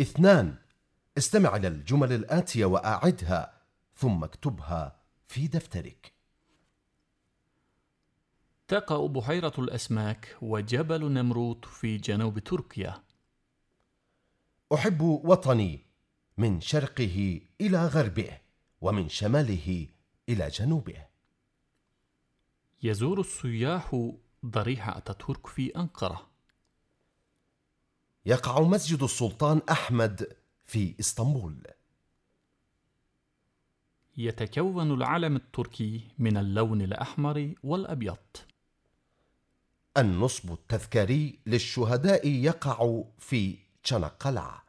اثنان. استمع إلى الجمل الآتية وأعدها ثم اكتبها في دفترك. تقع بحيرة الأسماك وجبل نمروت في جنوب تركيا. أحب وطني من شرقه إلى غربه ومن شماله إلى جنوبه. يزور السياح ضريح أتاتورك في أنقرة. يقع مسجد السلطان أحمد في إسطنبول. يتكون العلم التركي من اللون الأحمر والأبيض. النصب التذكاري للشهداء يقع في تشنقلعه